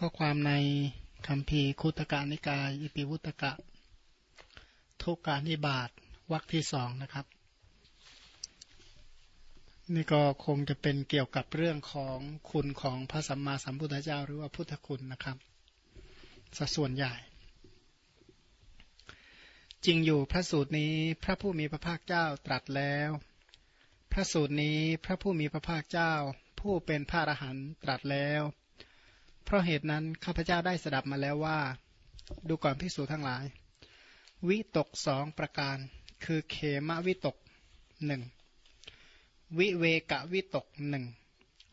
ข้อความในคำพีคุตกานิกาย อิปิวุตกะ ทุกการนิบาตวรรคที่สองนะครับ นี่ก็คงจะเป็นเกี่ยวกับเรื่องของคุณของพระสัมมาสัมพุทธเจ้า หรือว่าพุทธคุณนะครับสัส่วนใหญ่ จริงอยู่พระสูตรนี้พระผู้มีพระภาคเจ้าตรัสแล้ว พระสูตรนี้พระผู้มีพระภาคเจ้า ผู้เป็นพระอรหันตรัสแล้ว เพราะเหตุนั้นข้าพเจ้าได้สดับมาแล้วว่า ดูก่อนพิสูจทั้งหลาย วิตกสองประการ คือเขมวิตกหนึ่งวิเวกวิตกหนึ่ง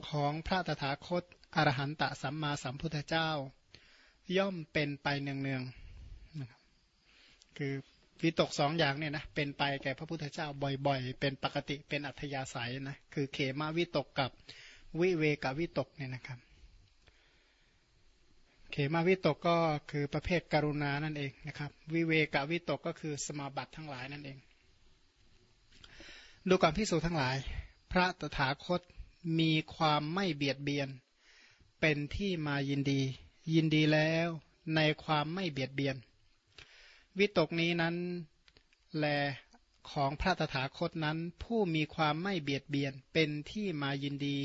ของพระตถาคตอรหันตสัมมาสัมพุทธเจ้า ย่อมเป็นไปเนืองๆคือวิตกสองอย่างเนี่ยนะเป็นไปแก่พระพุทธเจ้าบ่อยๆ เป็นปกติเป็นอัธยาศัยนะคือเขมาวิตกกับวิเวกวิตกเนี่ยนะครับ เขมาวิตกก็คือประเภทกรุณานั่นเองนะครับ วิเวกวิตกก็คือสมาบัติทั้งหลายนั่นเอง ดูก่อนพิสูจทั้งหลาย พระตถาคตมีความไม่เบียดเบียน เป็นที่มายินดี ยินดีแล้วในความไม่เบียดเบียน วิตกนี้นั้นแลของพระตถาคตนั้น ผู้มีความไม่เบียดเบียน เป็นที่มายินดี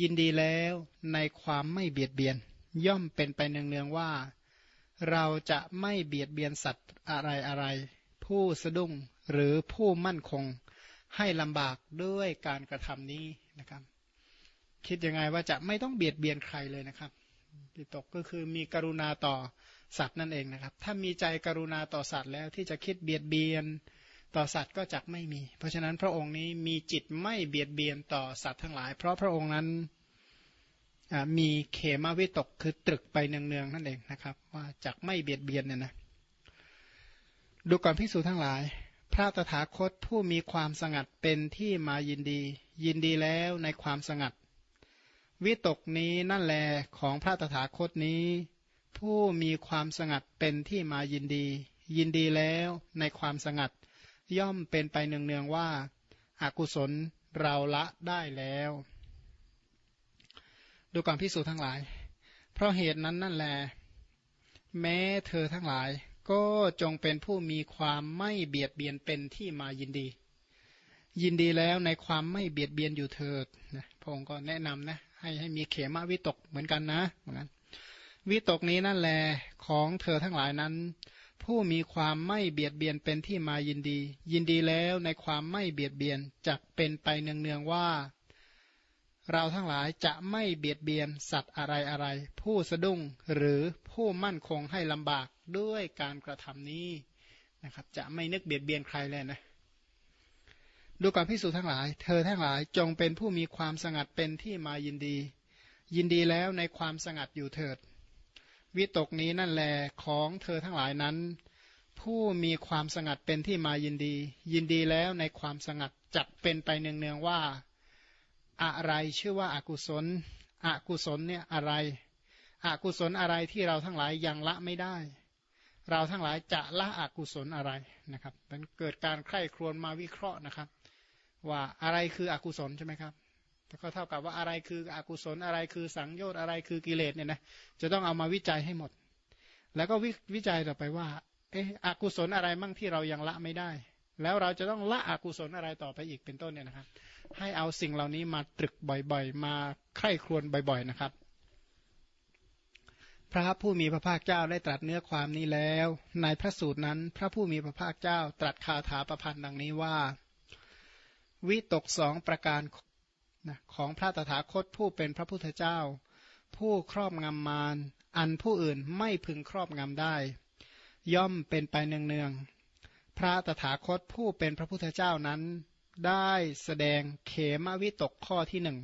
ยินดีแล้วในความไม่เบียดเบียน ย่อมเป็นไปเนืองๆว่า เราจะไม่เบียดเบียนสัตว์อะไรอะไร ผู้สะดุ้งหรือผู้มั่นคงให้ลำบากด้วยการกระทำนี้นะครับ คิดยังไงว่าจะไม่ต้องเบียดเบียนใครเลยนะครับปิตกก็คือมีกรุณาต่อสัตว์นั่นเองนะครับ ถ้ามีใจกรุณาต่อสัตว์แล้วที่จะคิดเบียดเบียนต่อสัตว์ก็จะไม่มี เพราะฉะนั้นพระองค์นี้มีจิตไม่เบียดเบียนต่อสัตว์ทั้งหลาย เพราะพระองค์นั้น มีเขมาวิตกคือตรึกไปเนืองๆนั่นเองนะครับ ว่าจากไม่เบียดเบียนเนี่ยนะดูก่อนพิสูจทั้งหลาย พระตถาคตผู้มีความสงัดเป็นที่มายินดี ยินดีแล้วในความสงัด วิตกนี้นั่นแลของพระตถาคตนี้ ผู้มีความสงัดเป็นที่มายินดี ยินดีแล้วในความสงัด ย่อมเป็นไปเนืองๆว่าอากุศลเราละได้แล้ว ดูก่อนพิสูจทั้งหลาย เพราะเหตุนั้นนั่นแหละแม้เธอทั้งหลาย ก็จงเป็นผู้มีความไม่เบียดเบียนเป็นที่มายินดี ยินดีแล้วในความไม่เบียดเบียนอยู่เถิดนะพระองค์ก็แนะนำนะ ให้ให้มีเขมาวิตกเหมือนกันนะเหมือนกันวิตกนี้นั่นแหละของเธอทั้งหลายนั้น ผู้มีความไม่เบียดเบียนเป็นที่มายินดี ยินดีแล้วในความไม่เบียดเบียนจะเป็นไปเนืองๆว่า เราทั้งหลายจะไม่เบียดเบียนสัตว์อะไรอะไร ผู้สะดุ้งหรือผู้มั่นคงให้ลำบากด้วยการกระทำนี้นะครับ จะไม่นึกเบียดเบียนใครเลยนะดูก่อนพิสูจทั้งหลาย เธอทั้งหลายจงเป็นผู้มีความสงัดเป็นที่มายินดี ยินดีแล้วในความสงัดอยู่เถิด วิตกนี้นั่นแลของเธอทั้งหลายนั้น ผู้มีความสงัดเป็นที่มายินดี ยินดีแล้วในความสงัดจักเป็นไปเนืองๆว่า อะไรชื่อว่าอากุศล อกุศลเนี่ยอะไร อกุศลอะไรที่เราทั้งหลายยังละไม่ได้ เราทั้งหลายจะละอกุศลอะไรนะครับมันเกิดการใคร่ครวญมาวิเคราะห์นะครับ ว่าอะไรคืออกุศลใช่ไหมครับก็เท่ากับว่าอะไรคืออกุศลอะไรคือสังโยชน์อะไรคือกิเลสเนี่ยนะจะต้องเอามาวิจัยให้หมด แล้วก็ววิจัยต่อไปว่า เอออกุศลอะไรมั่งที่เรายังละไม่ได้ แล้วเราจะต้องละอกุศลอะไรต่อไปอีกเป็นต้นเนี่ยนะครับ ให้เอาสิ่งเหล่านี้มาตรึกบ่อยๆ มาไข้ครวนบ่อยๆนะครับ พระผู้มีพระภาคเจ้าได้ตรัสเนื้อความนี้แล้ว ในพระสูตรนั้น พระผู้มีพระภาคเจ้าตรัสคาถาประพันธ์ดังนี้ว่า วิตกสองประการของพระตถาคตผู้เป็นพระพุทธเจ้า ผู้ครอบงำมารอันผู้อื่นไม่พึงครอบงำได้ ย่อมเป็นไปเนืองๆพระตถาคตผู้เป็นพระพุทธเจ้านั้น ได้แสดงเขมวิตกข้อที่หนึ่ง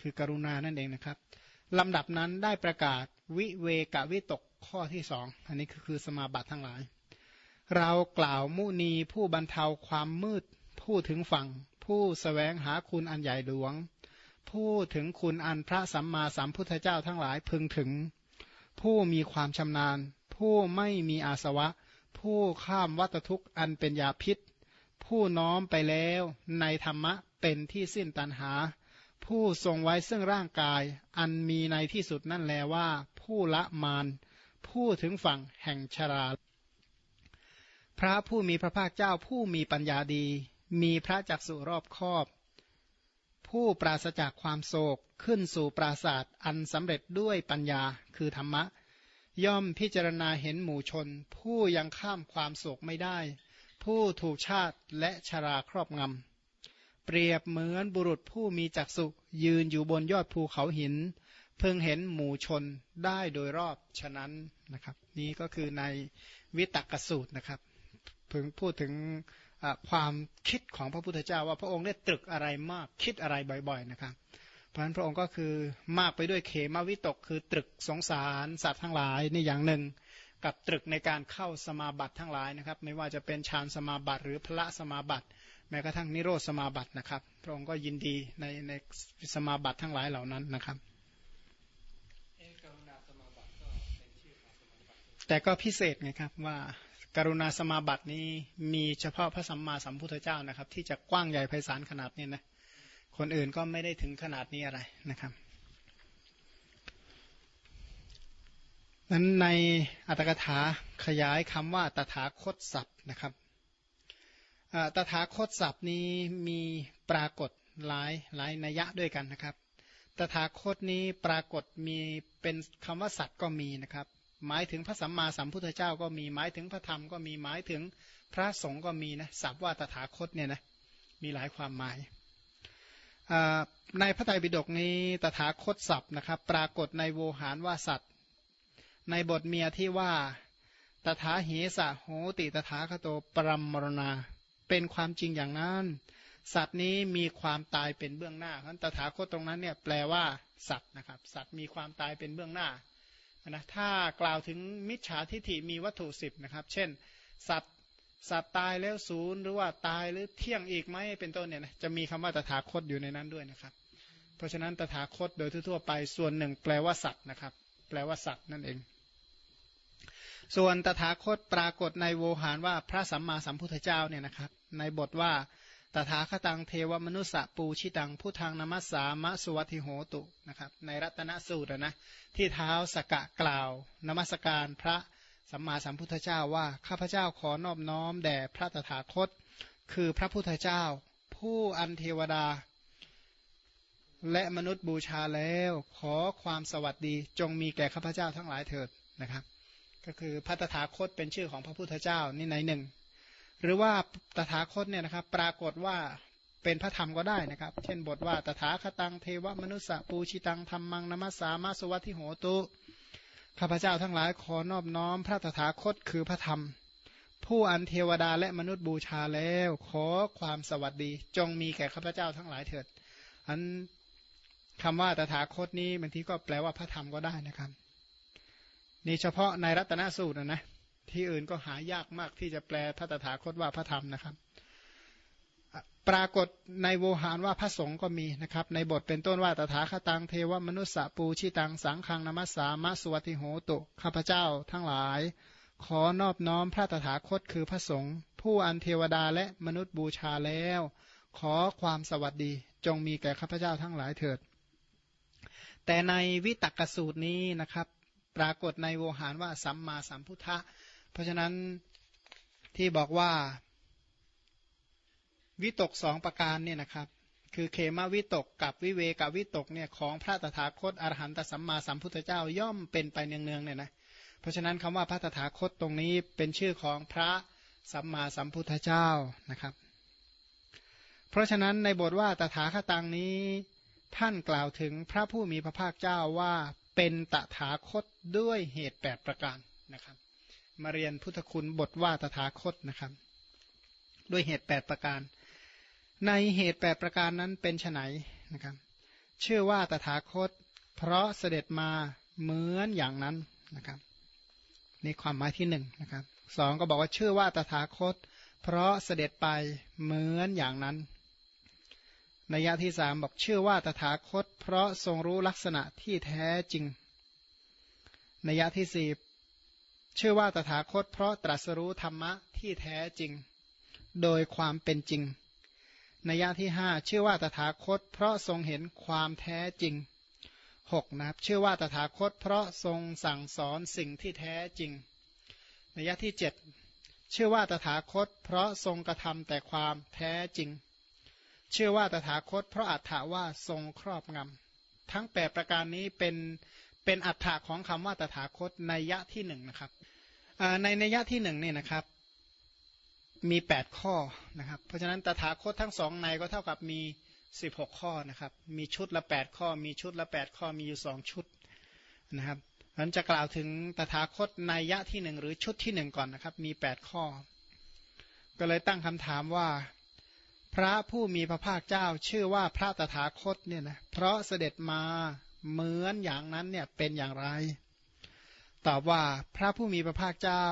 คือกรุณานั่นเองนะครับลำดับนั้นได้ประกาศวิเวกวิตกข้อที่สองอันนี้คือสมาบัติทั้งหลาย เรากล่าวมุนีผู้บรรเทาความมืด ผู้ถึงฝั่ง ผู้สแสวงหาคุณอันใหญ่หลวง ผู้ถึงคุณอันพระสัมมาสัมพุทธเจ้าทั้งหลายพึงถึง ผู้มีความชำนาญ ผู้ไม่มีอาสวะ ผู้ข้ามวัตทุกข์อันเป็นยาพิษ ผู้น้อมไปแล้วในธรรมะเป็นที่สิ้นตันหา ผู้ทรงไว้ซึ่งร่างกาย อันมีในที่สุดนั่นแลว่า ผู้ละมานผู้ถึงฝั่งแห่งชรา พระผู้มีพระภาคเจ้าผู้มีปัญญาดี มีพระจักสุรอบคอบ ผู้ปราศจากความโศกขึ้นสู่ปราศาสตร์อันสำเร็จด้วยปัญญาคือธรรมะ ย่อมพิจารณาเห็นหมู่ชน ผู้ยังข้ามความโศกไม่ได้ ผู้ถูกชาติและชราครอบงำ เปรียบเหมือนบุรุษผู้มีจักษุยืนอยู่บนยอดภูเขาหิน เพิ่งเห็นหมู่ชนได้โดยรอบฉะนั้นนะครับ นี้ก็คือในวิตกสูตรนะครับเพิ่งพูดถึงความคิดของพระพุทธเจ้าว่าพระองค์ได้ตรึกอะไรมากคิดอะไรบ่อยๆนะครับ เพราะฉะนั้นพระองค์ก็คือมากไปด้วยเขมาวิตกคือตรึกสงสารสัตว์ทั้งหลายนี่อย่างหนึ่ง กับตรึกในการเข้าสมาบัติทั้งหลายนะครับ ไม่ว่าจะเป็นฌานสมาบัติ หรือพระสมาบัติ แม้กระทั่งนิโรธสมาบัตินะครับ พระองค์ก็ยินดีในในสมาบัติทั้งหลายเหล่านั้นนะครับแต่ก็พิเศษไงครับว่าการุณาสมาบัตินี้มีเฉพาะพระสัมมาสัมพุทธเจ้านะครับ ที่จะกว้างใหญ่ไพศาลขนาดนี้นะคนอื่นก็ไม่ได้ถึงขนาดนี้อะไรนะครับ นั้นในอัตถกถาขยายคำว่าตถาคตศัพท์นะครับตถาคตศัพท์นี้มีปรากฏหลายหลายนัยยะด้วยกันนะครับ ตถาคตนี้ปรากฏมีเป็นคำว่าสัตว์ก็มีนะครับ หมายถึงพระสัมมาสัมพุทธเจ้าก็มีหมายถึงพระธรรมก็มีหมายถึงพระสงฆ์ก็มีนะศัพท์ว่าตถาคตเนี่ยนะมีหลายความหมายในพระไตรปิฎกนี้ตถาคตศัพท์นะครับ ปรากฏในโวหารว่าสัตว์ ในบทเมียที่ว่า ตถาเหสะโหติตถาคโตปรมมรณา เป็นความจริงอย่างนั้น สัตว์นี้มีความตายเป็นเบื้องหน้าเพราะตถาคตตรงนั้นเนี่ยแปลว่าสัตว์นะครับ สัตว์มีความตายเป็นเบื้องหน้านะถ้ากล่าวถึงมิจฉาทิฏฐิมีวัตถุสิบนะครับ เช่น สัตว์สัตว์ตายแล้วศูนย์หรือว่าตายหรือเที่ยงอีกไหมเป็นต้นเนี่ยนะจะมีคำว่าตถาคตอยู่ในนั้นด้วยนะครับ เพราะฉะนั้นตถาคตโดยทั่วไปส่วนหนึ่งแปลว่าสัตว์นะครับ แปลว่าสัตว์นั่นเอง ส่วนตถาคตปรากฏในโวหารว่าพระสัมมาสัมพุทธเจ้าเนี่ยนะครับ ในบทว่าตถาคตังเทวมนุสสะปูชิตังผู้ทางนมัสสามะสุวัติโหตุนะครับในรัตนสูตรนะที่เท้าสกะกล่าว นมัสการพระสัมมาสัมพุทธเจ้าว่าข้าพเจ้าขอนอบน้อมแด่พระตถาคต คือพระพุทธเจ้า ผู้อันเทวดา และมนุษย์บูชาแล้วขอความสวัสดีจงมีแก่ข้าพเจ้าทั้งหลายเถิดนะครับ ก็คือพระตถาคตเป็นชื่อของพระพุทธเจ้านี่ในหนึ่ง หรือว่าตถาคตเนี่ยนะครับ ปรากฏว่าเป็นพระธรรมก็ได้นะครับ เช่นบทว่าตถาคตังเทวมนุสสะปูชิตังธรรมังนมัสสามาสวัติโหตุข้าพเจ้าทั้งหลายขอนอบน้อม พระตถาคตคือพระธรรม ผู้อันเทวดาและมนุษย์บูชาแล้ว ขอความสวัสดีจงมีแก่ข้าพเจ้าทั้งหลายเถิดอัน คำว่าตถาคตนี้บางทีก็แปลว่าพระธรรมก็ได้นะครับนี่เฉพาะในรัตนสูตรนะนะที่อื่นก็หายากมากที่จะแปลพระตถาคตว่าพระธรรมนะครับ ปรากฏในโวหารว่าพระสงฆ์ก็มีนะครับ ในบทเป็นต้นว่าตถาคตังเทวมนุสสะปูชิตังสังขังนมัสสามะสวัติโหตุข้าพเจ้าทั้งหลาย ขอนอบน้อมพระตถาคตคือพระสงฆ์ผู้อันเทวดาและมนุษย์บูชาแล้ว ขอความสวัสดีจงมีแก่ข้าพเจ้าทั้งหลายเถิด แต่ในวิตกสูตรนี้นะครับ ปรากฏในโวหารว่าสัมมาสัมพุทธะ เพราะฉะนั้นที่บอกว่า วิตกสองประการเนี่ยนะครับ คือเขมาวิตกกับวิเวกวิตกเนี่ยของพระตถาคตอรหันตสัมมาสัมพุทธเจ้าย่อมเป็นไปเนืองๆเนี่ยนะเพราะฉะนั้นคำว่าพระตถาคตตรงนี้เป็นชื่อของพระสัมมาสัมพุทธเจ้านะครับ เพราะฉะนั้นในบทว่าตถาคตังนี้ ท่านกล่าวถึงพระผู้มีพระภาคเจ้าว่าเป็นตถาคตด้วยเหตุแปดประการนะครับ มาเรียนพุทธคุณบทว่าตถาคตนะครับ ด้วยเหตุแปดประการ ในเหตุแปดประการนั้นเป็นไนนะครับเชื่อว่าตถาคต เพราะเสด็จมาเหมือนอย่างนั้นนะครับนี่ความหมายที่หนึ่งนะครับสองก็บอกว่าเชื่อว่าตถาคต เพราะเสด็จไปเหมือนอย่างนั้น นัยยะที่สามบอกเชื่อว่าตถาคต เพราะทรงรู้ลักษณะที่แท้จริงนัยยะที่สี่เชื่อว่าตถาคต เพราะตรัสรู้ธรรมะที่แท้จริง โดยความเป็นจริงนัยยะที่ห้าชื่อว่าตถาคต เพราะทรงเห็นความแท้จริงหกนะครับชื่อว่าตถาคต เพราะทรงสั่งสอนสิ่งที่แท้จริงนัยยะที่เจ็ดชื่อว่าตถาคต เพราะทรงกระทำแต่ความแท้จริง ชื่อว่าตถาคต เพราะอัฏฐาว่าทรงครอบงำทั้งแปดประการนี้เป็นเป็นอัฏฐะของคำว่าตถาคตในยะที่หนึ่งนะครับในในยะที่หนึ่งนี่นะครับมีแปดข้อนะครับเพราะฉะนั้นตถาคตทั้งสองในก็เท่ากับมีสิบหกข้อนะครับมีชุดละแปดข้อ มีชุดละแปดข้อมีอยู่สองชุดนะครับนั้นจะกล่าวถึงตถาคตในยะที่หนึ่งหรือชุดที่หนึ่งก่อนนะครับมีแปดข้อ ก็เลยตั้งคำถามว่า พระผู้มีพระภาคเจ้าชื่อว่าพระตถาคตเนี่ยนะเพราะเสด็จมาเหมือนอย่างนั้นเนี่ยเป็นอย่างไร ตอบว่าพระผู้มีพระภาคเจ้า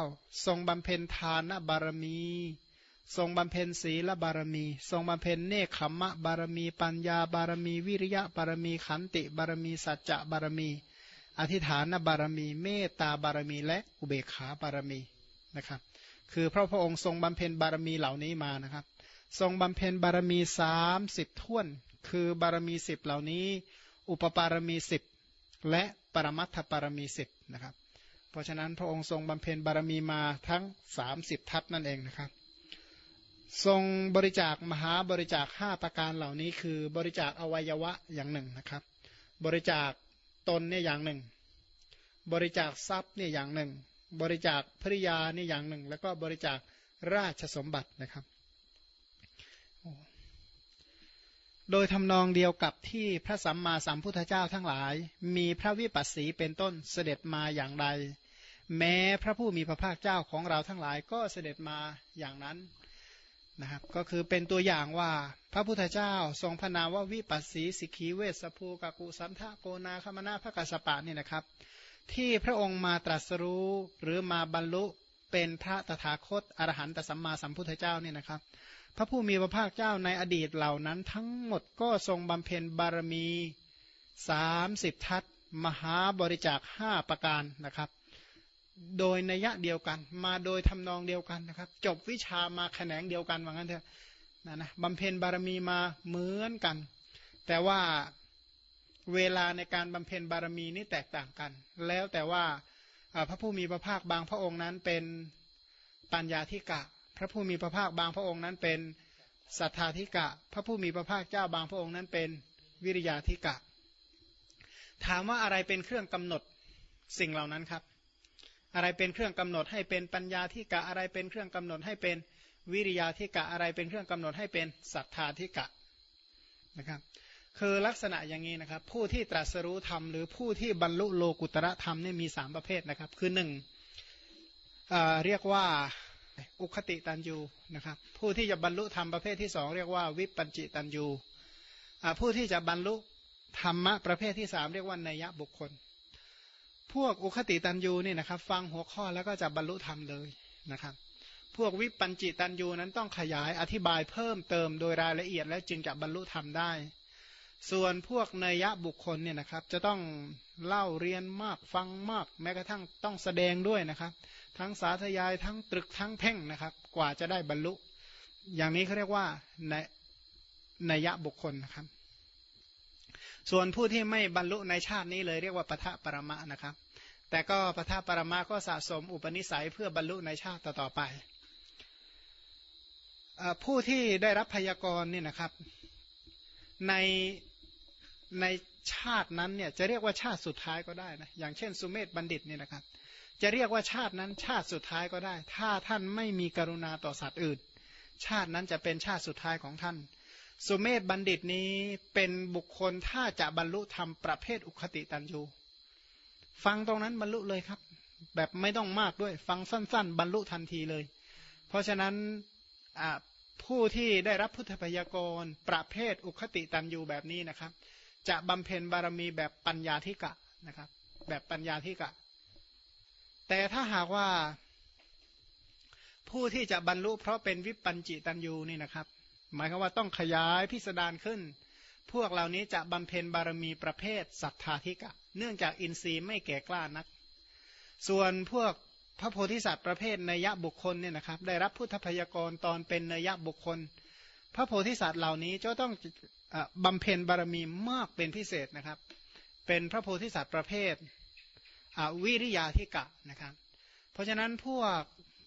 ทรงบำเพ็ญทานบารมี ทรงบำเพ็ญศีลบารมี ทรงบำเพ็ญเนคขมมะบารมี ปัญญาบารมี วิริยะบารมีขันติบารมีสัจจะบารมี อธิฐานบารมี เมตตาบารมีและอุเบกขาบารมีนะครับ คือพระพระองค์ทรงบำเพ็ญบารมีเหล่านี้มานะครับ ทรงบำเพ็ญบารมีสามสิบท่วน คือบารมีสิบเหล่านี้ อุปปารมีสิบและปรมัตถปารมีสิบนะครับ เพราะฉะนั้นพระองค์ทรงบำเพ็ญบารมีมาทั้งสามสิบทัศนั่นเองนะครับ ทรงบริจาคมหาบริจาคห้าประการเหล่านี้ คือบริจาคอวัยวะอย่างหนึ่งนะครับ บริจาคตนเนี่ยอย่างหนึ่ง บริจาคทรัพย์เนี่ยอย่างหนึ่ง บริจาคภริยาเนี่ยอย่างหนึ่ง แล้วก็บริจาคราชสมบัตินะครับ โดยทำนองเดียวกับที่พระสัมมาสัมพุทธเจ้าทั้งหลาย มีพระวิปัสสีเป็นต้นเสด็จมาอย่างไรแม้พระผู้มีพระภาคเจ้าของเราทั้งหลายก็เสด็จมาอย่างนั้นนะครับก็คือเป็นตัวอย่างว่าพระพุทธเจ้าทรงพนาว่าวิปัสสีสิกขีเวสภูกกุสันทะโกนาคมนาพระกัสปะนี่นะครับ ที่พระองค์มาตรัสรู้หรือมาบรรลุเป็นพระตถาคตอรหันตสัมมาสัมพุทธเจ้านี่นะครับ พระผู้มีพระภาคเจ้าในอดีตเหล่านั้น ทั้งหมดก็ทรงบำเพ็ญบารมีสามสิบทัศมหาบริจาคห้าประการนะครับ โดยนัยะเดียวกัน มาโดยทำนองเดียวกันนะครับ จบวิชามาแขนงเดียวกันว่างั้นเถอะนะนะบำเพ็ญบารมีมาเหมือนกัน แต่ว่าเวลาในการบำเพ็ญบารมีนี่แตกต่างกัน แล้วแต่ว่าพระผู้มีพระภาคบางพระองค์นั้นเป็นปัญญาธิกะ พระผู้มีพระภาคบางพระองค์นั้นเป็นสัทธาธิกะ พระผู้มีพระภาคเจ้าบางพระองค์นั้นเป็นวิริยาธิกะ ถามว่าอะไรเป็นเครื่องกำหนดสิ่งเหล่านั้นครับ อะไรเป็นเครื่องกำหนดให้เป็นปัญญาธิกะ อะไรเป็นเครื่องกำหนดให้เป็นวิริยาธิกะ อะไรเป็นเครื่องกำหนดให้เป็นสัทธาธิกะนะครับคือลักษณะอย่างนี้นะครับ ผู้ที่ตรัสรู้ธรรมหรือผู้ที่บรรลุโลกุตระธรรมนี่มีสามประเภทนะครับ คือหนึ่งเรียกว่า อุคติตันยูนะครับ ผู้ที่จะบรรลุธรรมประเภทที่สองเรียกว่าวิปัญจิตันยูผู้ที่จะบรรลุธรรมะประเภทที่สามเรียกว่านัยบุคคล พวกอุคติตันยูนี่นะครับ ฟังหัวข้อแล้วก็จะบรรลุธรรมเลยนะครับ พวกวิปัญจิตันยูนั้นต้องขยายอธิบายเพิ่มเติมโดยรายละเอียดแล้วจึงจะบรรลุธรรมได้ ส่วนพวกเนยะบุคคลเนี่ยนะครับ จะต้องเล่าเรียนมากฟังมาก แม้กระทั่งต้องแสดงด้วยนะครับ ทั้งสาธยายทั้งตรึกทั้งเพ่งนะครับ กว่าจะได้บรรลุ อย่างนี้เขาเรียกว่าในนยะบุคคลนะครับ ส่วนผู้ที่ไม่บรรลุในชาตินี้เลยเรียกว่าปทะปรมะนะครับ แต่ก็ปทะปรมะก็สะสมอุปนิสัยเพื่อบรรลุในชาติต่อไปผู้ที่ได้รับพยากรณ์เนี่ยนะครับ ใน ในชาตินั้นเนี่ยจะเรียกว่าชาติสุดท้ายก็ได้นะอย่างเช่น สุเมธบัณฑิตเนี่ยนะครับ จะเรียกว่าชาตินั้นชาติสุดท้ายก็ได้ ถ้าท่านไม่มีกรุณาต่อสัตว์อื่น ชาตินั้นจะเป็นชาติสุดท้ายของท่าน สุเมธบัณฑิตนี้เป็นบุคคลถ้าจะบรรลุธรรมประเภทอุคติตันยูฟังตรงนั้นบรรลุเลยครับ แบบไม่ต้องมากด้วยฟังสั้น ๆ บรรลุทันทีเลย เพราะฉะนั้นผู้ที่ได้รับพุทธพยากรประเภทอุคติตันยูแบบนี้นะครับ จะบำเพ็ญบารมีแบบปัญญาธิกะนะครับ แบบปัญญาธิกะ แต่ถ้าหากว่าผู้ที่จะบรรลุเพราะเป็นวิปัญจิตันยูนี่นะครับ หมายความว่าต้องขยายพิสดารขึ้น พวกเหล่านี้จะบำเพ็ญบารมีประเภทสัทธาธิกะ เนื่องจากอินทรีย์ไม่แก่กล้านัก ส่วนพวกพระโพธิสัตว์ประเภทนยะบุคคลเนี่ยนะครับ ได้รับพุทธพยากรตอนเป็นนยะบุคคล พระโพธิสัตว์เหล่านี้จะต้อง บำเพ็ญบารมีมากเป็นพิเศษนะครับ เป็นพระโพธิสัตว์ประเภทวิริยาธิกะนะครับ เพราะฉะนั้นพวก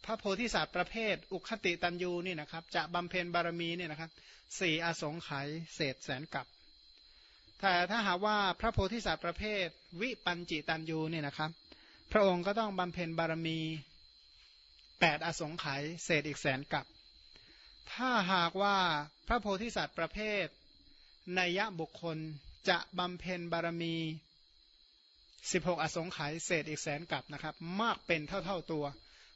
พระโพธิสัตว์ประเภท อุคติตันยูนี่นะครับ จะบำเพ็ญบารมีเนี่ยนะครับสี่อสงไขยเศษแสนกับแต่ถ้าหากว่าพระโพธิสัตว์ประเภท วิปัญจิตันยูเนี่ยนะครับ พระองค์ก็ต้องบำเพ็ญบารมีแปดอสงไขยเศษอีกแสนกับ ถ้าหากว่าพระโพธิสัตว์ประเภท นัยบุคคลจะบำเพ็ญบารมี 16 อสงไขยเศษอีกแสนกับนะครับ มากเป็นเท่าๆตัว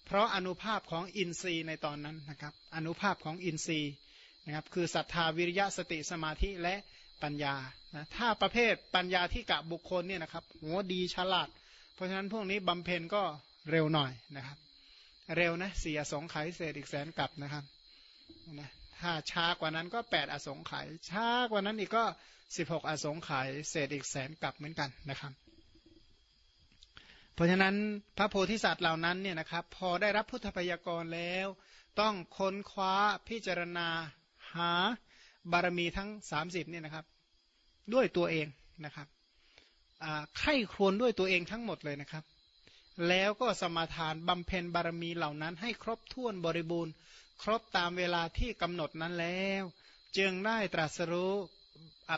เพราะอนุภาพของอินทรีย์ในตอนนั้นนะครับ อนุภาพของอินทรีย์นะครับคือศรัทธาวิริยะสติสมาธิและปัญญานะถ้าประเภทปัญญาที่กะบุคคลเนี่ยนะครับโหดีฉลาด เพราะฉะนั้นพวกนี้บำเพ็ญก็เร็วหน่อยนะครับ เร็วนะเสี่อสงไขยเศษอีกแสนกับนะครับนะ ถ้าช้ากว่านั้นก็แปดอสงไขยช้ากว่านั้นอีกก็สิบหกอสงไขยเศษอีกแสนกลับเหมือนกันนะครับ เพราะฉะนั้นพระโพธิสัตว์เหล่านั้นเนี่ยนะครับ พอได้รับพุทธพยากรแล้ว ต้องค้นคว้าพิจารณาหาบารมีทั้ง 30เนี่ยนะครับ ด้วยตัวเองนะครับไข้ครวนด้วยตัวเองทั้งหมดเลยนะครับ แล้วก็สมาทานบำเพ็ญบารมีเหล่านั้นให้ครบถ้วนบริบูรณ์ ครบตามเวลาที่กำหนดนั้นแล้ว จึงได้ตรัสรู้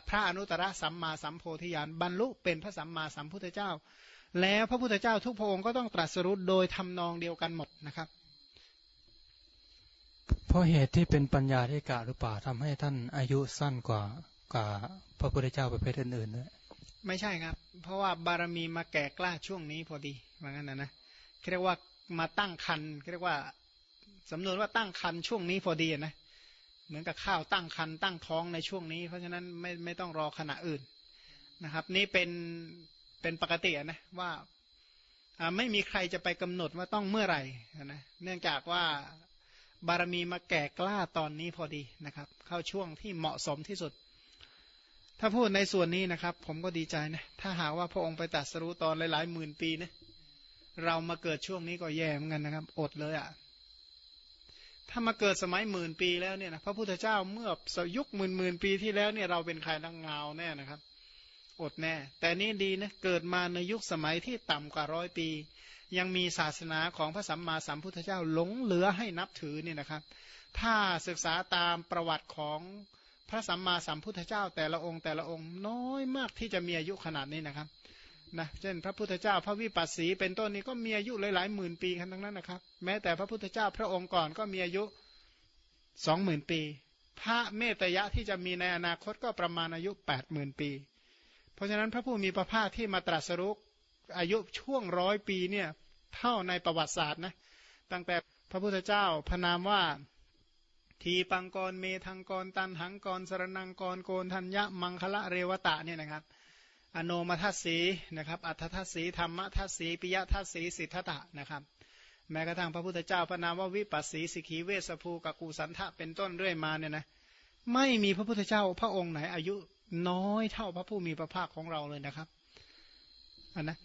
พระอนุตตรสัมมาสัมโพธิญาณบรรลุเป็นพระสัมมาสัมพุทธเจ้า แล้วพระพุทธเจ้าทุกพระองค์ก็ต้องตรัสรู้โดยทำนองเดียวกันหมดนะครับ เพราะเหตุที่เป็นปัญญาที่กะหรือเปล่าทำให้ท่านอายุสั้นกว่ากว่าพระพุทธเจ้าประเภทอื่นๆด้วยไม่ใช่ครับ เพราะว่าบารมีมาแก่กล้าช่วงนี้พอดีว่างั้นนะนะเรียกว่ามาตั้งคันเรียกว่า สำนวนว่าตั้งคันช่วงนี้พอดีนะเหมือนกับข้าวตั้งคันตั้งท้องในช่วงนี้ เพราะฉะนั้นไม่ไม่ต้องรอขณะอื่นนะครับ นี่เป็นเป็นปกตินะว่าไม่มีใครจะไปกำหนดว่าต้องเมื่อไหร่นะเนื่องจากว่าบารมีมาแก่กล้าตอนนี้พอดีนะครับ เข้าช่วงที่เหมาะสมที่สุด ถ้าพูดในส่วนนี้นะครับ ผมก็ดีใจนะถ้าหากว่าพระองค์ไปตัดสรู้ตอนหลายๆหมื่นปีนะเรามาเกิดช่วงนี้ก็แย่เหมือนกันนะครับ อดเลยอะ่ะ ถ้ามาเกิดสมัยหมื่นปีแล้วเนี่ยนะพระพุทธเจ้าเมื่อสยุคหมื่นหมื่นปีที่แล้วเนี่ยเราเป็นใครตั้งเงาแน่นะครับ อดแน่ แต่นี่ดีนะเกิดมาในยุคสมัยที่ต่ำกว่าร้อยปี ยังมีศาสนาของพระสัมมาสัมพุทธเจ้าหลงเหลือให้นับถือเนี่ยนะครับ ถ้าศึกษาตามประวัติของพระสัมมาสัมพุทธเจ้าแต่ละองค์แต่ละองค์น้อยมากที่จะมีอายุขนาดนี้นะครับ นะเช่นพระพุทธเจ้าพระวิปัสสีเป็นต้นนี้ก็มีอายุหลายๆหมื่นปีกันทั้งนั้นนะครับ แม้แต่พระพุทธเจ้าพระองค์ก่อนก็มีอายุสองหมื่นปี พระเมตยะที่จะมีในอนาคตก็ประมาณอายุแปดหมื่นปี เพราะฉะนั้นพระผู้มีพระภาคที่มาตรัสรู้อายุช่วงร้อยปีเนี่ยเท่าในประวัติศาสตร์นะตั้งแต่พระพุทธเจ้าพนามว่าทีปังกรเมทังกรตันหังกรสรนังกรโกนทัญญะมังคละเรวตะเนี่ยนะครับ อโนมทัศสีนะครับอัฏฐทัศสีธรรมทัศสีปิยทัศสีสิทธะนะครับ แม้กระทั่งพระพุทธเจ้าพระนามว่าวิปัสสีสิกีเวสภูกกูสันทะเป็นต้นเรื่อยมาเนี่ยนะไม่มีพระพุทธเจ้าพระองค์ไหนอายุน้อยเท่าพระผู้มีพระภาคของเราเลยนะครับอันนะ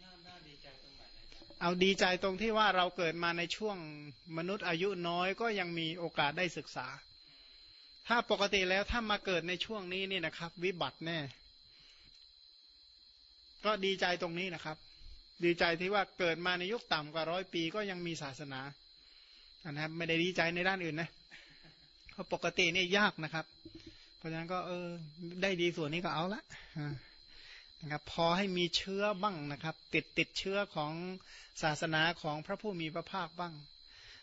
เอาดีใจตรงที่ว่าเราเกิดมาในช่วงมนุษย์อายุน้อยก็ยังมีโอกาสได้ศึกษา ถ้าปกติแล้วถ้ามาเกิดในช่วงนี้นี่นะครับ วิบัติแน่ ก็ดีใจตรงนี้นะครับ ดีใจที่ว่าเกิดมาในยุคต่ำกว่าร้อยปีก็ยังมีศาสนานะครับ ไม่ได้ดีใจในด้านอื่นนะเพราะปกตินี่ยากนะครับ เพราะฉะนั้นก็เออได้ดีส่วนนี้ก็เอาละนะครับพอให้มีเชื้อบ้างนะครับ ติดติดเชื้อของศาสนาของพระผู้มีพระภาคบ้าง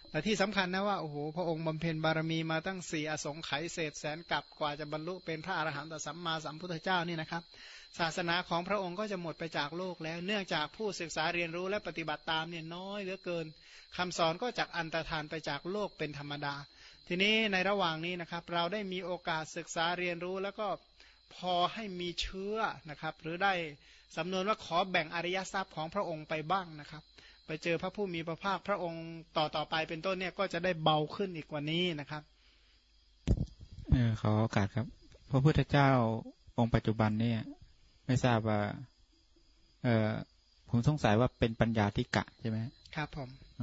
แต่ที่สำคัญนะว่าโอ้โหพระองค์บำเพ็ญบารมีมาตั้งสี่อสงไขยเศษแสนกับกว่าจะบรรลุเป็นพระอรหันตสัมมาสัมพุทธเจ้านี่นะครับ ศาสนาของพระองค์ก็จะหมดไปจากโลกแล้ว เนื่องจากผู้ศึกษาเรียนรู้และปฏิบัติตามเนี่ยน้อยเหลือเกินคำสอนก็จากอันตรธานไปจากโลกเป็นธรรมดา ทีนี้ในระหว่างนี้นะครับ เราได้มีโอกาสศึกษาเรียนรู้แล้วก็พอให้มีเชื้อนะครับ หรือได้สำนวนว่าขอแบ่งอริยทรัพย์ของพระองค์ไปบ้างนะครับ ไปเจอพระผู้มีพระภาคพระองค์ต่อต่อไปเป็นต้นเนี่ยก็จะได้เบาขึ้นอีกกว่านี้นะครับเออขอโอกาสครับ พระพุทธเจ้าองค์ปัจจุบันเนี่ย ไม่ทราบว่า เออผมสงสัยว่าเป็นปัญญาธิกะใช่ไหมครับผมอ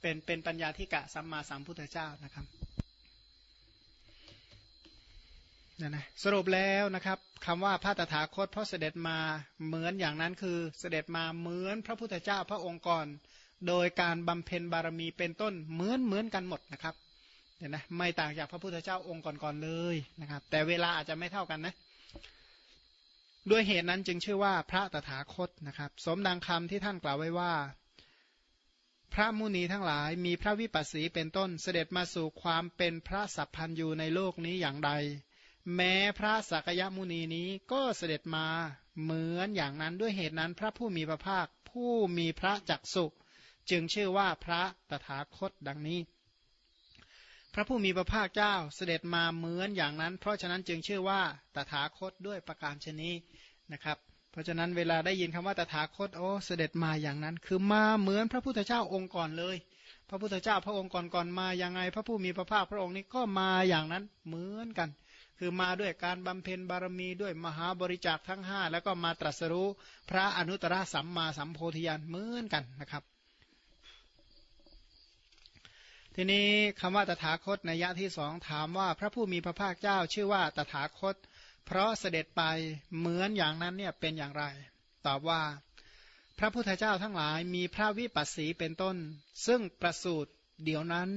เป็นเป็นปัญญาธิกะสัมมาสัมพุทธเจ้านะครับนะนะสรุปแล้วนะครับคำว่าพระตถาคตเพราะเสด็จมาเหมือนอย่างนั้นคือเสด็จมาเหมือนพระพุทธเจ้าพระองค์ก่อนโดยการบำเพ็ญบารมีเป็นต้นเหมือนเหมือนกันหมดนะครับเนี่ยนะไม่ต่างจากพระพุทธเจ้าองค์ก่อนๆเลยนะครับ แต่เวลาอาจจะไม่เท่ากันนะ ด้วยเหตุนั้นจึงชื่อว่าพระตถาคตนะครับ สมดังคำที่ท่านกล่าวไว้ว่า พระมุนีทั้งหลายมีพระวิปัสสีเป็นต้นเสด็จมาสู่ความเป็นพระสัพพันยูในโลกนี้อย่างใด แม้พระสักยมุนีนี้ก็เสด็จมาเหมือนอย่างนั้นด้วยเหตุนั้นพระผู้มีพระภาคผู้มีพระจักสุจึงชื่อว่าพระตถาคตดังนี้ พระผู้มีพระภาคเจ้าเสด็จมาเหมือนอย่างนั้น เพราะฉะนั้นจึงชื่อว่าตถาคตด้วยประการชนีนะครับ เพราะฉะนั้นเวลาได้ยินคำว่าตถาคตโอ้เสด็จมาอย่างนั้น คือมาเหมือนพระพุทธเจ้าองค์ก่อนเลย พระพุทธเจ้าพระองค์ก่อนก่อนมาอย่างไง พระผู้มีพระภาคพระองค์นี้ก็มาอย่างนั้นเหมือนกัน คือมาด้วยการบำเพ็ญบารมีด้วยมหาบริจาคทั้งห้าแล้วก็มาตรัสรู้พระอนุตตรสัมมาสัมโพธิญาณเหมือนกันนะครับ ทีนี้คำว่าตถาคตในยะที่สองถามว่าพระผู้มีพระภาคเจ้าชื่อว่าตถาคต เพราะเสด็จไปเหมือนอย่างนั้นเนี่ยเป็นอย่างไร ตอบว่า พระพุทธเจ้าทั้งหลายมีพระวิปัสสีเป็นต้น ซึ่งประสูตรเดี๋ยวนั้น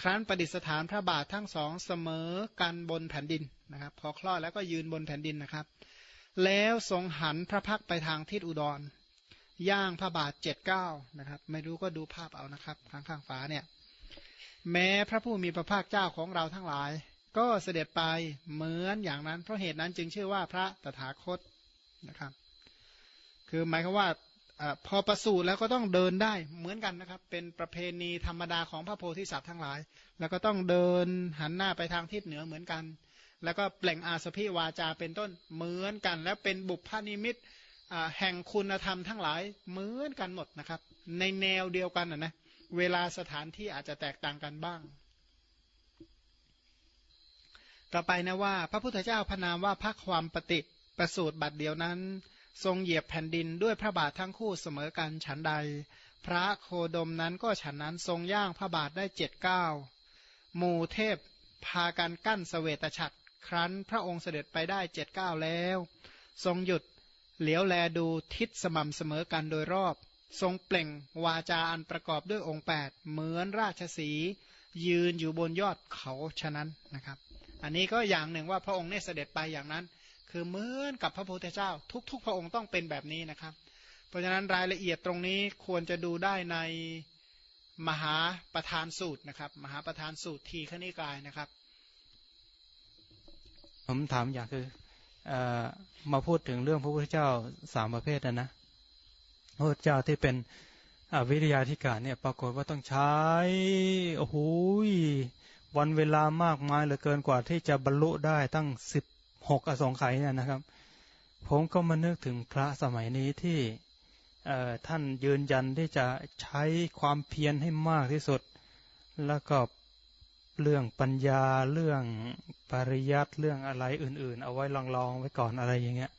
ครั้นประดิษฐานพระบาททั้งสองเสมอกันบนแผ่นดินนะครับ พอคลอดแล้วก็ยืนบนแผ่นดินนะครับ แล้วทรงหันพระพักไปทางทิศอุดร ย่างพระบาทเจ็ดเก้านะครับ ไม่รู้ก็ดูภาพเอานะครับ ข้างข้างฝาเนี่ย แม้พระผู้มีพระภาคเจ้าของเราทั้งหลาย ก็เสด็จไปเหมือนอย่างนั้น เพราะเหตุนั้นจึงชื่อว่าพระตถาคตนะครับ คือหมายความว่าอพอประสูติแล้วก็ต้องเดินได้เหมือนกันนะครับ เป็นประเพณีธรรมดาของพระโพธิสัตว์ทั้งหลาย แล้วก็ต้องเดินหันหน้าไปทางทิศเหนือเหมือนกัน แล้วก็เปล่งอาสพิวาจาเป็นต้นเหมือนกัน แล้วเป็นบุพนิมิตแห่งคุณธรรมทั้งหลายเหมือนกันหมดนะครับ ในแนวเดียวกันนะนะ เวลาสถานที่อาจจะแตกต่างกันบ้าง ต่อไปนะว่า พระพุทธเจ้าพนามว่าพระความปฏิประสูตรบัดเดียวนั้น ทรงเหยียบแผ่นดินด้วยพระบาททั้งคู่เสมอกันฉันใด พระโคดมนั้นก็ฉันนั้นทรงย่างพระบาทได้เจ็ดเก้าหมู่เทพพากันกั้นสเสวตฉัตรครั้นพระองค์เสด็จไปได้เจ็ดเก้าแล้ว ทรงหยุดเหลียวแลดูทิศสม่ำเสมอกันโดยรอบ ทรงเปล่งวาจาอันประกอบด้วยองค์แปดเหมือนราชสียืนอยู่บนยอดเขาฉะนั้นนะครับ อันนี้ก็อย่างหนึ่งว่าพระองค์เนี่ยเสด็จไปอย่างนั้น คือเหมือนกับพระพุทธเจ้า ทุก ๆ พระองค์ต้องเป็นแบบนี้นะครับ เพราะฉะนั้นรายละเอียดตรงนี้ควรจะดูได้ในมหาประธานสูตรนะครับ มหาประธานสูตรทีขณิกายนะครับ ผมถามอย่างคืออมาพูดถึงเรื่องพระพุทธเจ้าสามประเภทนะนะ พระเจ้าที่เป็นวิทยาธิการเนี่ยปรากฏว่าต้องใช้โอ้โหวันเวลามากมายเหลือเกินกว่าที่จะบรรลุได้ตั้งสิบหกอสงไขยเนี่ยนะครับ ผมก็มานึกถึงพระสมัยนี้ที่ท่านยืนยันที่จะใช้ความเพียรให้มากที่สุด แล้วก็เรื่องปัญญาเรื่องปริยัติเรื่องอะไรอื่น ๆ เอาไว้ลองๆไว้ก่อนอะไรอย่างเงี้ย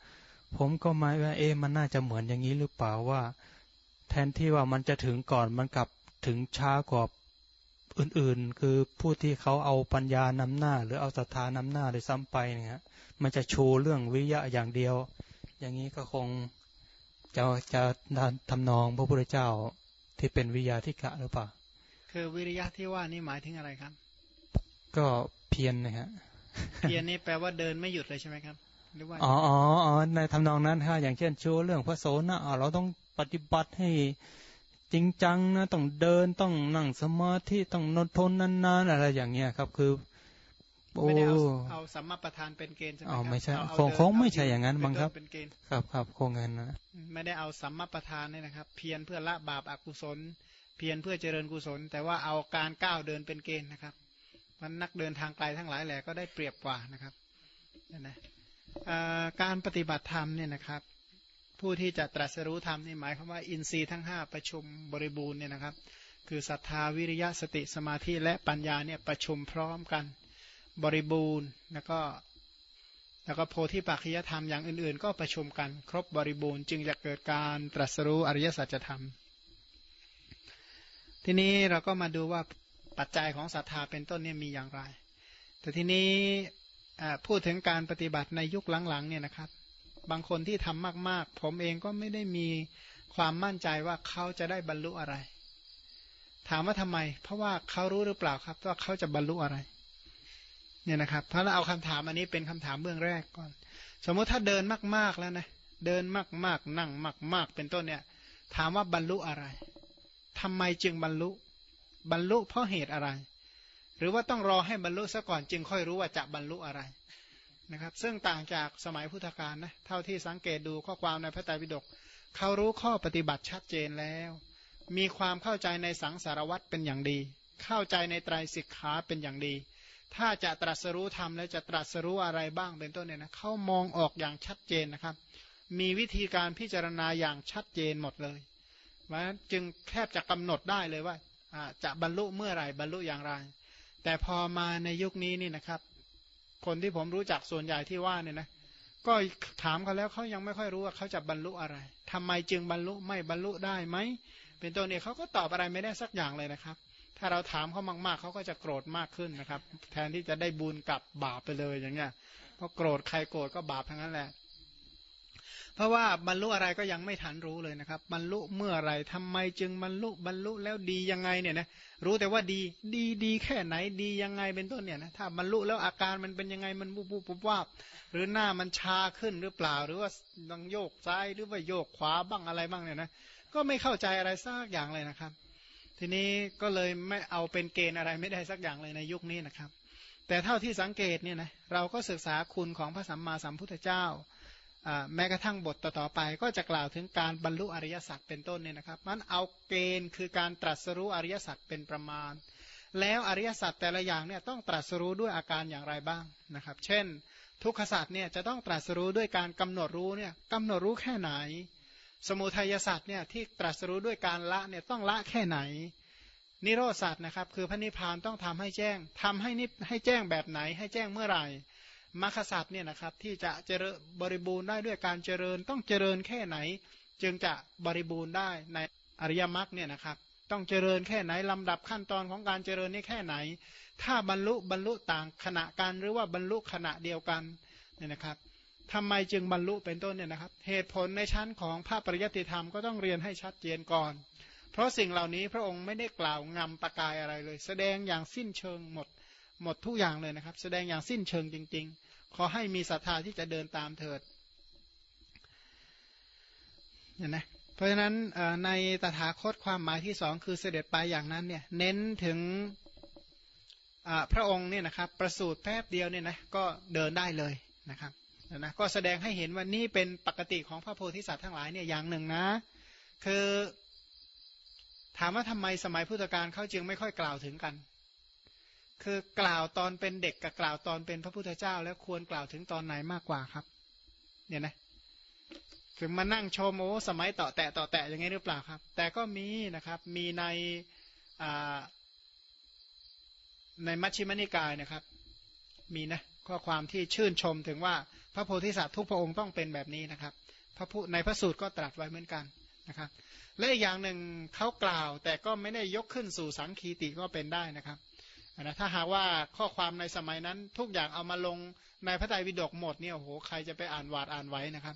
ผมก็หมายว่าเอ๊มันน่าจะเหมือนอย่างนี้หรือเปล่าว่า แทนที่ว่ามันจะถึงก่อนมันกลับถึงช้ากว่าอื่นๆ คือผู้ที่เขาเอาปัญญานำหน้า หรือเอาศรัทธานำหน้าเลยซ้ำไปเนี่ยมันจะโชว์เรื่องวิยะอย่างเดียว อย่างนี้ก็คงจะจะทำนองพระพุทธเจ้าที่เป็นวิยาธิกะหรือเปล่า คือวิริยะที่ว่านี่หมายถึงอะไรครับ ก็เพียรนะฮะเพียรนี่แปลว่าเดินไม่หยุดเลยใช่ไหมครับ หรือว่าอ๋ออ๋อในทำนองนั้นค่ะอย่างเช่นโชว์เรื่องพระโสนะเราต้องปฏิบัติให้จริงจังนะต้องเดินต้องนั่งสมาธิต้องนนทนนานๆอะไรอย่างเงี้ยครับ คือไม่ได้เอาเอาสัมมาประธานเป็นเกณฑ์ใช่ไหมครับไม่ใช่คงคงไม่ใช่อย่างนั้นบังครับครับครับคงงั้นนะไม่ได้เอาสัมมาประธานเนี่ยนะครับ เพียรเพื่อละบาปอกุศล เพียรเพื่อเจริญกุศล แต่ว่าเอาการก้าวเดินเป็นเกณฑ์นะครับมันนักเดินทางไกลทั้งหลายแหละก็ได้เปรียบกว่านะครับนะ การปฏิบัติธรรมเนี่ยนะครับ ผู้ที่จะตรัสรู้ธรรมนี่หมายความว่าอินทรีย์ทั้งห้าประชุมบริบูรณ์เนี่ยนะครับ คือศรัทธาวิริยะสติสมาธิและปัญญาเนี่ยประชุมพร้อมกันบริบูรณ์แล้วก็แล้วก็โพธิปัจจยธรรมอย่างอื่นๆ ก็ประชุมกันครบบริบูรณ์ จึงจะเกิดการตรัสรู้อริยสัจธรรม ทีนี้เราก็มาดูว่าปัจจัยของศรัทธาเป็นต้นเนี่ยมีอย่างไร แต่ทีนี้ พูดถึงการปฏิบัติในยุคหลังๆเนี่ยนะครับ บางคนที่ทำมาก ๆ ผมเองก็ไม่ได้มีความมั่นใจว่าเขาจะได้บรรลุอะไร ถามว่าทำไม เพราะว่าเขารู้หรือเปล่าครับ ว่าเขาจะบรรลุอะไร เนี่ยนะครับ เพราะเราเอาคำถามอันนี้เป็นคำถามเบื้องแรกก่อน สมมุติถ้าเดินมากๆแล้วนะเดินมากๆ นั่งมาก ๆ เป็นต้นเนี่ย ถามว่าบรรลุอะไรทำไมจึงบรรลุ บรรลุเพราะเหตุอะไร หรือว่าต้องรอให้บรรลุซะก่อนจึงค่อยรู้ว่าจะบรรลุอะไรนะครับ ซึ่งต่างจากสมัยพุทธกาลนะเท่าที่สังเกตดูข้อความในพระไตรปิฎกเขารู้ข้อปฏิบัติชัดเจนแล้ว มีความเข้าใจในสังสารวัตรเป็นอย่างดี เข้าใจในไตรสิกขาเป็นอย่างดี ถ้าจะตรัสรู้ธรรมแล้วจะตรัสรู้อะไรบ้างเป็นต้นเนี่ยนะเขามองออกอย่างชัดเจนนะครับ มีวิธีการพิจารณาอย่างชัดเจนหมดเลยว่าจึงแทบจะกำหนดได้เลยว่าจะบรรลุเมื่อไหร่บรรลุอย่างไร แต่พอมาในยุคนี้นี่นะครับ คนที่ผมรู้จักส่วนใหญ่ที่ว่าเนี่ยนะก็ถามเขาแล้วเขายังไม่ค่อยรู้ว่าเขาจะบรรลุอะไรทำไมจึงบรรลุไม่บรรลุได้ไหมเป็นตัวเนี่ยเขาก็ตอบอะไรไม่ได้สักอย่างเลยนะครับ ถ้าเราถามเขามากๆเขาก็จะโกรธมากขึ้นนะครับ แทนที่จะได้บุญกับบาปไปเลยอย่างเงี้ยเพราะโกรธใครโกรธก็บาปทั้งนั้นแหละ เพราะว่าบรรลุอะไรก็ยังไม่ทันรู้เลยนะครับ บรรลุเมื่อไรทำไมจึงบรรลุบรรลุแล้วดียังไงเนี่ยนะรู้แต่ว่าดีดีดีแค่ไหนดียังไงเป็นต้นเนี่ยนะถ้าบรรลุแล้วอาการมันเป็นยังไงมันบุบบุบวาบหรือหน้ามันชาขึ้นหรือเปล่า หรือว่าต้องโยกซ้ายหรือว่าโยกขวาบ้างอะไรบ้างเนี่ยนะก็ไม่เข้าใจอะไรสักอย่างเลยนะครับ ทีนี้ก็เลยไม่เอาเป็นเกณฑ์อะไรไม่ได้สักอย่างเลยในยุคนี้นะครับ แต่เท่าที่สังเกตเนี่ยนะเราก็ศึกษาคุณของพระสัมมาสัมพุทธเจ้า แม้กระทั่งบทต่อๆไป ก็จะกล่าวถึงการบรรลุอริยสัจเป็นต้นเนี่ยนะครับมันเอาเกณฑ์คือการตรัสรู้อริยสัจเป็นประมาณ แล้วอริยสัจแต่ละอย่างเนี่ยต้องตรัสรู้ด้วยอาการอย่างไรบ้างนะครับ เช่น ทุกขสัจเนี่ยจะต้องตรัสรู้ด้วยการกำหนดรู้เนี่ยกำหนดรู้แค่ไหน สมุทัยสัจเนี่ยที่ตรัสรู้ด้วยการละเนี่ยต้องละแค่ไหน นิโรธสัจนะครับคือพระนิพพานต้องทำให้แจ้งทำให้นิให้แจ้งแบบไหนให้แจ้งเมื่อไหร่ มรรคสัตว์เนี่ยนะครับที่จะเจริญบริบูรณ์ได้ด้วยการเจริญต้องเจริญแค่ไหน จึงจะบริบูรณ์ได้ในอริยมรรคเนี่ยนะครับ ต้องเจริญแค่ไหนลำดับขั้นตอนของการเจริญนี่แค่ไหน ถ้าบรรลุบรรลุต่างขณะกันหรือว่าบรรลุขณะเดียวกันเนี่ยนะครับทำไมจึงบรรลุเป็นต้นเนี่ยนะครับ เหตุผลในชั้นของภาพปริยติธรรมก็ต้องเรียนให้ชัดเจนก่อน เพราะสิ่งเหล่านี้พระองค์ไม่ได้กล่าวงำประกายอะไรเลย แสดงอย่างสิ้นเชิงหมด หมดทุกอย่างเลยนะครับ แสดงอย่างสิ้นเชิงจริง ๆ ขอให้มีศรัทธาที่จะเดินตามเถิดเห็นไหมเพราะฉะนั้นในตถาคตความหมายที่สองคือเสด็จไปอย่างนั้นเนี่ยเน้นถึงพระองค์เนี่ยนะครับประสูติแป๊บเดียวเนี่ยนะก็เดินได้เลยนะครับนะก็แสดงให้เห็นว่านี่เป็นปกติของพระโพธิสัตว์ทั้งหลายเนี่ยอย่างหนึ่งนะ คือถามว่าทำไมสมัยพุทธกาลเขาจึงไม่ค่อยกล่าวถึงกัน คือกล่าวตอนเป็นเด็กกับกล่าวตอนเป็นพระพุทธเจ้า แล้วควรกล่าวถึงตอนไหนมากกว่าครับ เนี่ยนะคือมานั่งชมโอ้สมัยต่อแตะต่อแตะอย่างไงหรือเปล่าครับ แต่ก็มีนะครับ มีในในมัชฌิมนิกายนะครับ มีนะข้อความที่ชื่นชมถึงว่าพระโพธิสัตว์ทุกพระองค์ต้องเป็นแบบนี้นะครับ พระพุในพระสูตรก็ตรัสไว้เหมือนกันนะครับ และอีกอย่างหนึ่งเขากล่าวแต่ก็ไม่ได้ยกขึ้นสู่สังคีติก็เป็นได้นะครับ นะถ้าหากว่าข้อความในสมัยนั้นทุกอย่างเอามาลงในพระไตรปิฎกหมดเนี่ยโอ้โหใครจะไปอ่านวาดอ่านไว้นะครับ